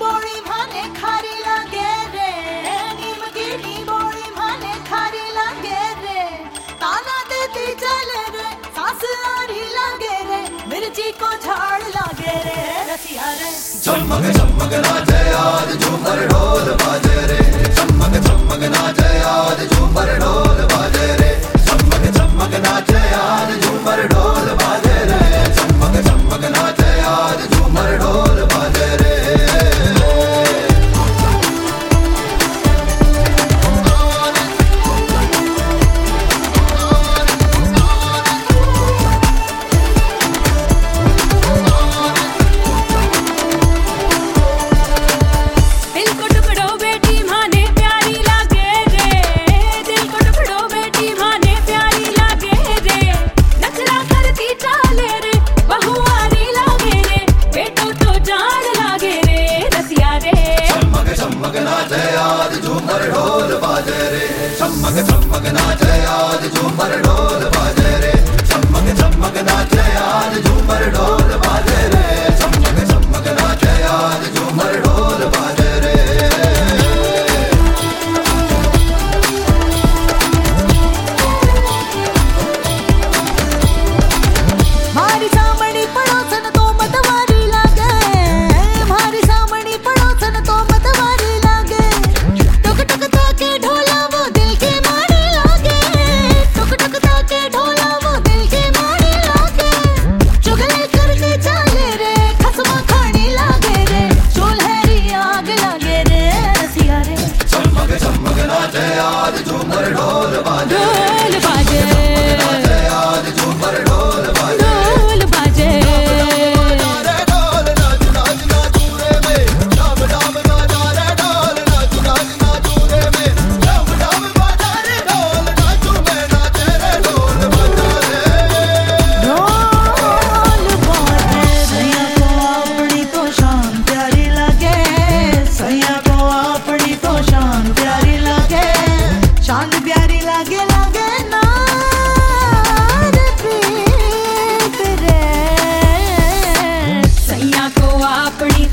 बोड़ी भाने खारी लागे रे। नीम की नी भाने खारी लागे ताना देती चले रे, सांस आरी मिर्ची को झाड़ लागे रे झमक झमक नाचे आज झूमर ढोल बाजे रे। चमक नाचे आज झूमर ढोल बाजे रे। चमक चमक नाचे आज झूमर ढोल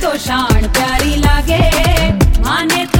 तो शान प्यारी लागे माने तो